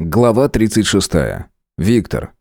Глава 36. Виктор.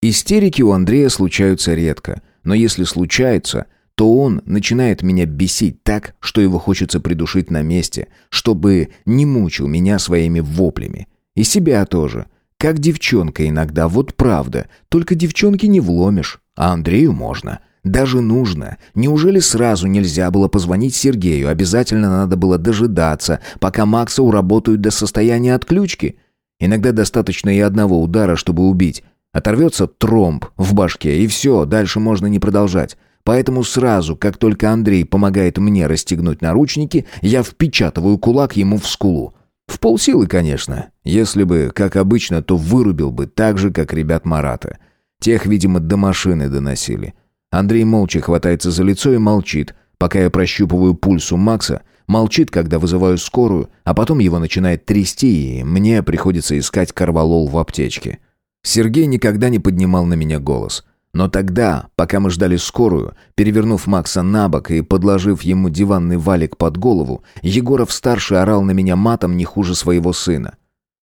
Истерики у Андрея случаются редко, но если случаются, то он начинает меня бесить так, что его хочется придушить на месте, чтобы не мучил меня своими воплями. И себя тоже. Как девчонка иногда, вот правда. Только девчонке не вломишь, а Андрею можно. Даже нужно. Неужели сразу нельзя было позвонить Сергею? Обязательно надо было дожидаться, пока Макса уработают до состояния отключки? Иногда достаточно и одного удара, чтобы убить. Оторвется тромб в башке, и все, дальше можно не продолжать. Поэтому сразу, как только Андрей помогает мне расстегнуть наручники, я впечатываю кулак ему в скулу. В полсилы, конечно. Если бы, как обычно, то вырубил бы так же, как ребят Марата. Тех, видимо, до машины доносили. Андрей молча хватается за лицо и молчит, пока я прощупываю пульс у Макса, Молчит, когда вызываю скорую, а потом его начинает трясти, и мне приходится искать карвалол в аптечке. Сергей никогда не поднимал на меня голос. Но тогда, пока мы ждали скорую, перевернув Макса на бок и подложив ему диванный валик под голову, Егоров-старший орал на меня матом не хуже своего сына.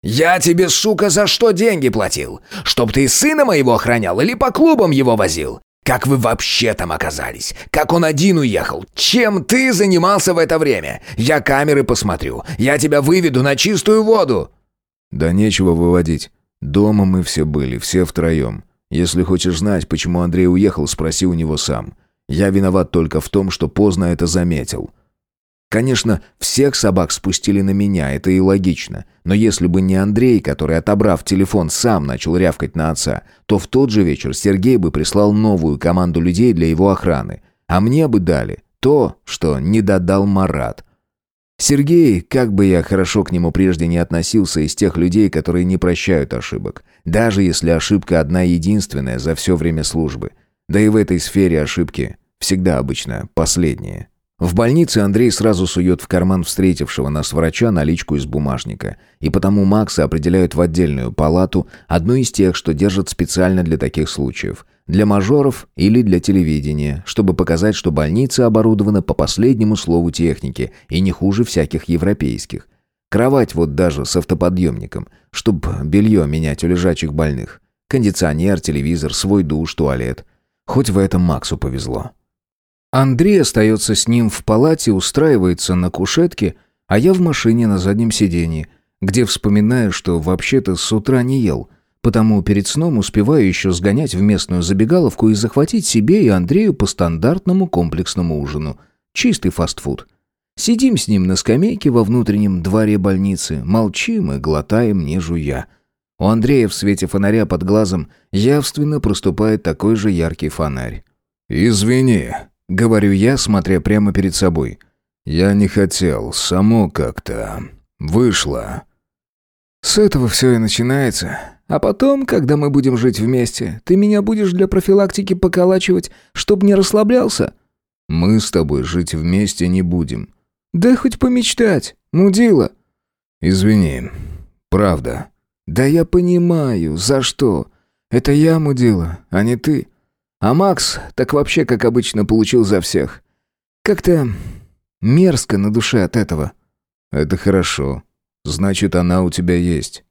«Я тебе, сука, за что деньги платил? Чтоб ты сына моего охранял или по клубам его возил? Как вы вообще там оказались? Как он один уехал? Чем ты занимался в это время? Я камеры посмотрю. Я тебя выведу на чистую воду!» «Да нечего выводить. Дома мы все были, все втроем. Если хочешь знать, почему Андрей уехал, спроси у него сам. Я виноват только в том, что поздно это заметил. Конечно, всех собак спустили на меня, это и логично. Но если бы не Андрей, который, отобрав телефон, сам начал рявкать на отца, то в тот же вечер Сергей бы прислал новую команду людей для его охраны. А мне бы дали то, что не додал Марат. Сергей, как бы я хорошо к нему прежде не относился, из тех людей, которые не прощают ошибок. Даже если ошибка одна единственная за все время службы. Да и в этой сфере ошибки всегда обычно последние. В больнице Андрей сразу сует в карман встретившего нас врача наличку из бумажника. И потому Макса определяют в отдельную палату, одну из тех, что держат специально для таких случаев. Для мажоров или для телевидения, чтобы показать, что больница оборудована по последнему слову техники и не хуже всяких европейских. Кровать вот даже с автоподъемником, чтобы белье менять у лежачих больных. Кондиционер, телевизор, свой душ, туалет. Хоть в этом Максу повезло. Андрей остается с ним в палате, устраивается на кушетке, а я в машине на заднем сиденье, где вспоминаю, что вообще-то с утра не ел, потому перед сном успеваю еще сгонять в местную забегаловку и захватить себе и Андрею по стандартному комплексному ужину. Чистый фастфуд. Сидим с ним на скамейке во внутреннем дворе больницы, молчим и глотаем, не жуя. У Андрея в свете фонаря под глазом явственно проступает такой же яркий фонарь. «Извини», Говорю я, смотря прямо перед собой. Я не хотел, само как-то вышло. С этого все и начинается. А потом, когда мы будем жить вместе, ты меня будешь для профилактики поколачивать, чтоб не расслаблялся? Мы с тобой жить вместе не будем. Да хоть помечтать, мудила. Извини, правда. Да я понимаю, за что. Это я мудила, а не ты. А Макс так вообще, как обычно, получил за всех. Как-то мерзко на душе от этого. Это хорошо. Значит, она у тебя есть.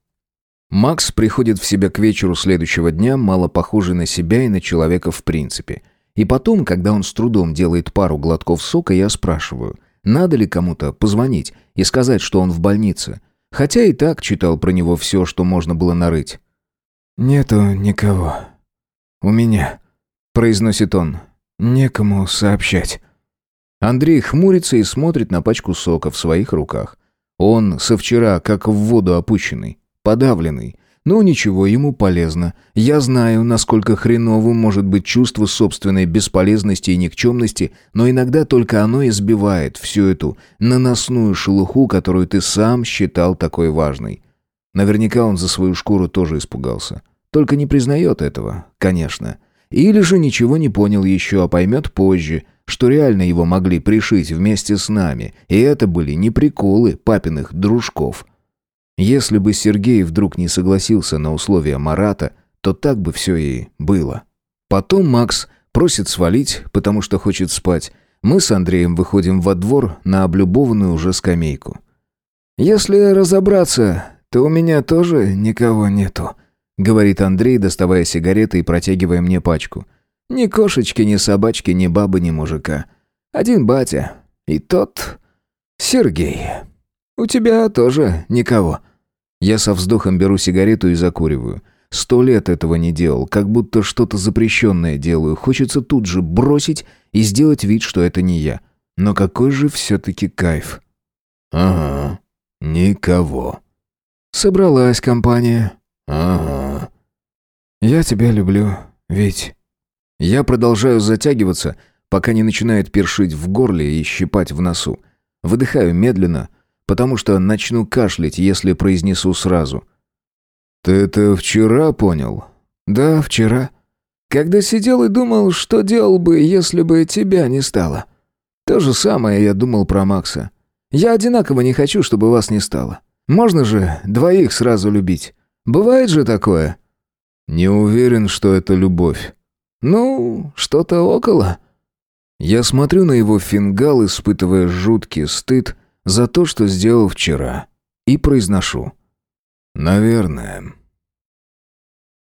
Макс приходит в себя к вечеру следующего дня, мало похожий на себя и на человека в принципе. И потом, когда он с трудом делает пару глотков сока, я спрашиваю, надо ли кому-то позвонить и сказать, что он в больнице. Хотя и так читал про него все, что можно было нарыть. «Нету никого. У меня», произносит он. Некому сообщать. Андрей хмурится и смотрит на пачку сока в своих руках. Он со вчера как в воду опущенный, подавленный. Ну ничего, ему полезно. Я знаю, насколько хреновым может быть чувство собственной бесполезности и никчемности, но иногда только оно избивает всю эту наносную шелуху, которую ты сам считал такой важной. Наверняка он за свою шкуру тоже испугался. Только не признает этого, конечно. Или же ничего не понял еще, а поймет позже, что реально его могли пришить вместе с нами, и это были не приколы папиных дружков. Если бы Сергей вдруг не согласился на условия Марата, то так бы все и было. Потом Макс просит свалить, потому что хочет спать. Мы с Андреем выходим во двор на облюбованную уже скамейку. Если разобраться, то у меня тоже никого нету», — говорит Андрей, доставая сигареты и протягивая мне пачку. «Ни кошечки, ни собачки, ни бабы, ни мужика. Один батя. И тот... Сергей. У тебя тоже никого». Я со вздохом беру сигарету и закуриваю. Сто лет этого не делал, как будто что-то запрещенное делаю. Хочется тут же бросить и сделать вид, что это не я. Но какой же все-таки кайф. «Ага, никого». «Собралась компания». «Ага». «Я тебя люблю, ведь...» Я продолжаю затягиваться, пока не начинает першить в горле и щипать в носу. Выдыхаю медленно, потому что начну кашлять, если произнесу сразу. «Ты это вчера понял?» «Да, вчера. Когда сидел и думал, что делал бы, если бы тебя не стало. То же самое я думал про Макса. Я одинаково не хочу, чтобы вас не стало. Можно же двоих сразу любить. Бывает же такое?» «Не уверен, что это любовь». «Ну, что-то около». Я смотрю на его фингал, испытывая жуткий стыд за то, что сделал вчера, и произношу. «Наверное».